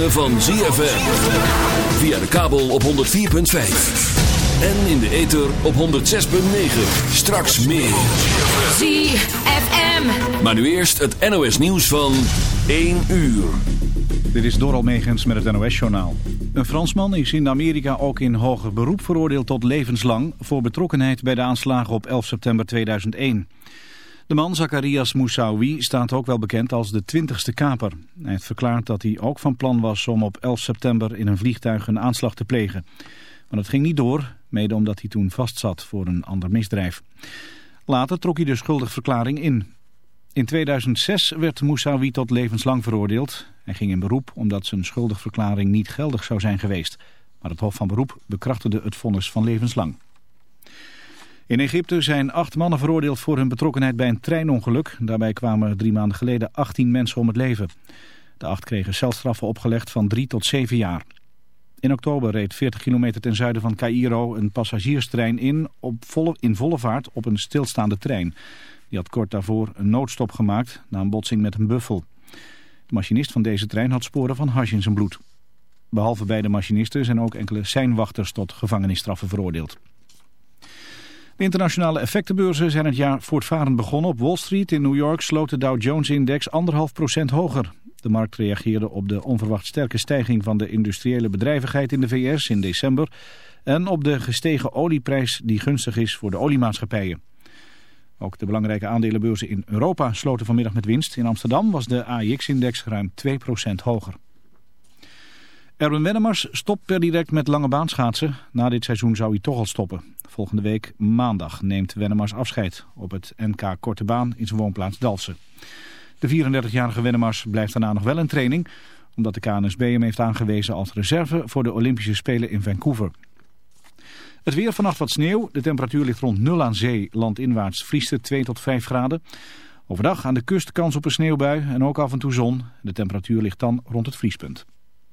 ritme van ZFM. Via de kabel op 104.5. En in de ether op 106.9. Straks meer. ZFM. Maar nu eerst het NOS nieuws van 1 uur. Dit is Doral Megens met het NOS-journaal. Een Fransman is in Amerika ook in hoger beroep veroordeeld tot levenslang... voor betrokkenheid bij de aanslagen op 11 september 2001. De man, Zacharias Moussaoui, staat ook wel bekend als de twintigste kaper. Hij heeft verklaard dat hij ook van plan was om op 11 september in een vliegtuig een aanslag te plegen. Maar dat ging niet door, mede omdat hij toen vastzat voor een ander misdrijf. Later trok hij de schuldigverklaring in. In 2006 werd Moussaoui tot levenslang veroordeeld. Hij ging in beroep omdat zijn schuldigverklaring niet geldig zou zijn geweest. Maar het Hof van Beroep bekrachtigde het vonnis van levenslang. In Egypte zijn acht mannen veroordeeld voor hun betrokkenheid bij een treinongeluk. Daarbij kwamen drie maanden geleden 18 mensen om het leven. De acht kregen celstraffen opgelegd van drie tot zeven jaar. In oktober reed 40 kilometer ten zuiden van Cairo een passagierstrein in, op volle, in volle vaart op een stilstaande trein. Die had kort daarvoor een noodstop gemaakt na een botsing met een buffel. De machinist van deze trein had sporen van hash in zijn bloed. Behalve bij de machinisten zijn ook enkele seinwachters tot gevangenisstraffen veroordeeld. Internationale effectenbeurzen zijn het jaar voortvarend begonnen. Op Wall Street in New York sloot de Dow Jones-index 1,5% hoger. De markt reageerde op de onverwacht sterke stijging van de industriële bedrijvigheid in de VS in december... en op de gestegen olieprijs die gunstig is voor de oliemaatschappijen. Ook de belangrijke aandelenbeurzen in Europa sloten vanmiddag met winst. In Amsterdam was de AIX-index ruim 2% hoger. Erwin Wennemars stopt per direct met lange baanschaatsen. Na dit seizoen zou hij toch al stoppen. Volgende week maandag neemt Wennemars afscheid op het NK Korte Baan in zijn woonplaats Dalfsen. De 34-jarige Wennemars blijft daarna nog wel in training... omdat de KNSB hem heeft aangewezen als reserve voor de Olympische Spelen in Vancouver. Het weer vannacht wat sneeuw. De temperatuur ligt rond 0 aan zee. Landinwaarts vriest het 2 tot 5 graden. Overdag aan de kust kans op een sneeuwbui en ook af en toe zon. De temperatuur ligt dan rond het vriespunt.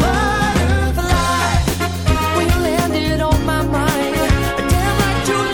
Butterfly, when you landed on my mind, damn like Julie.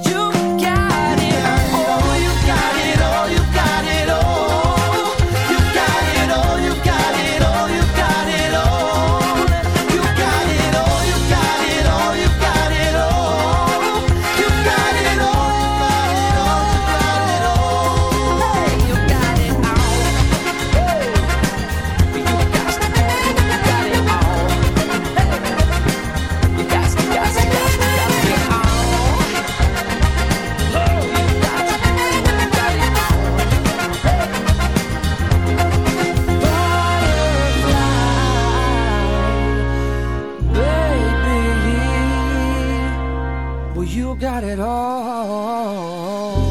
Well, you got it all.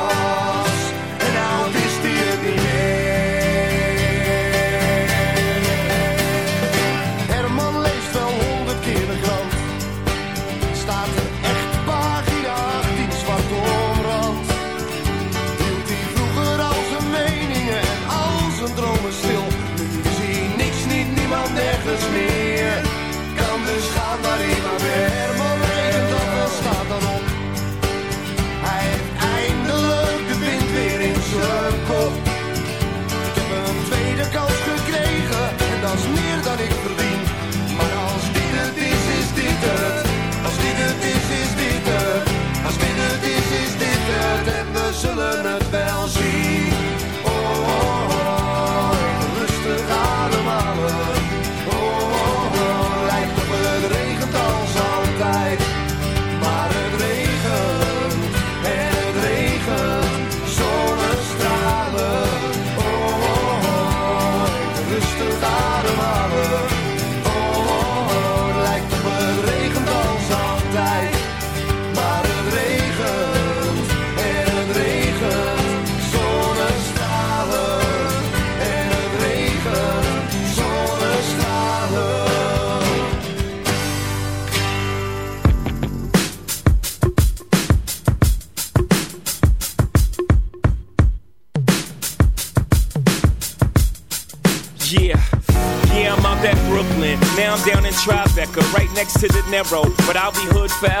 Next to the Narrow. But I'll be hood forever.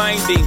blinding.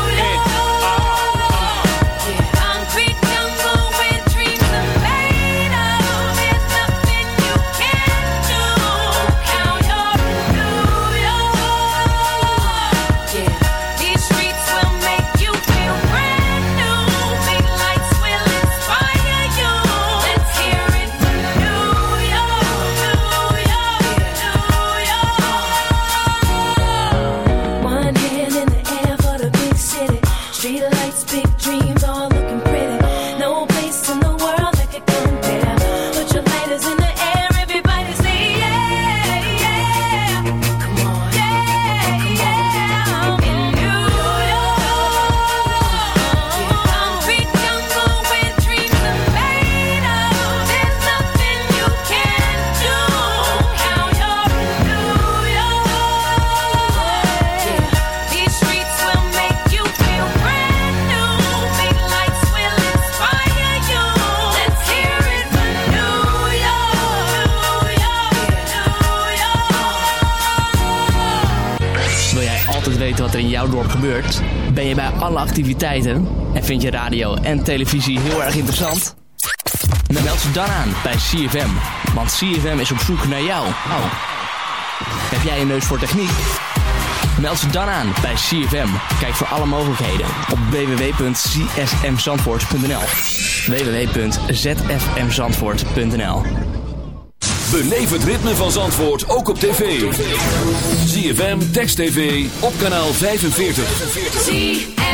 Alle activiteiten? En vind je radio en televisie heel erg interessant? Dan meld ze dan aan bij CFM. Want CFM is op zoek naar jou. Oh. Heb jij een neus voor techniek? Meld ze dan aan bij CFM. Kijk voor alle mogelijkheden op www.csmzandvoort.nl www.zfmzandvoort.nl Beleef het ritme van Zandvoort ook op tv. ZFM, Text TV, op kanaal 45.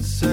Let's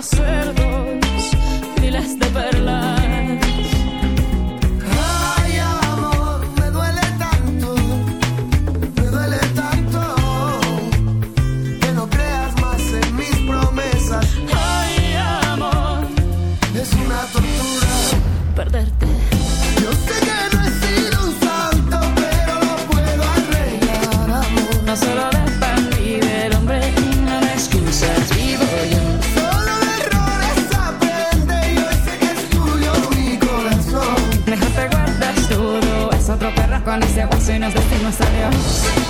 los cerdos miles de perlas. Nazario.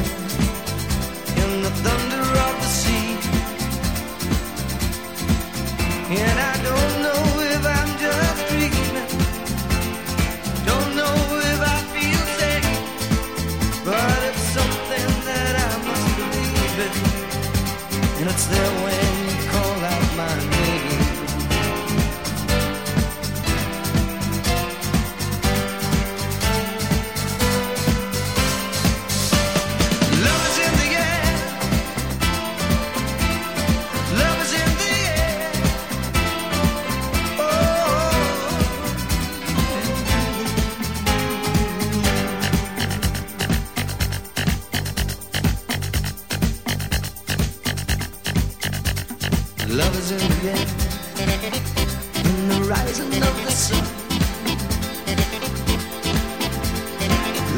their way.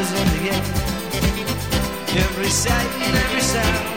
in the air. Every sight and every sound.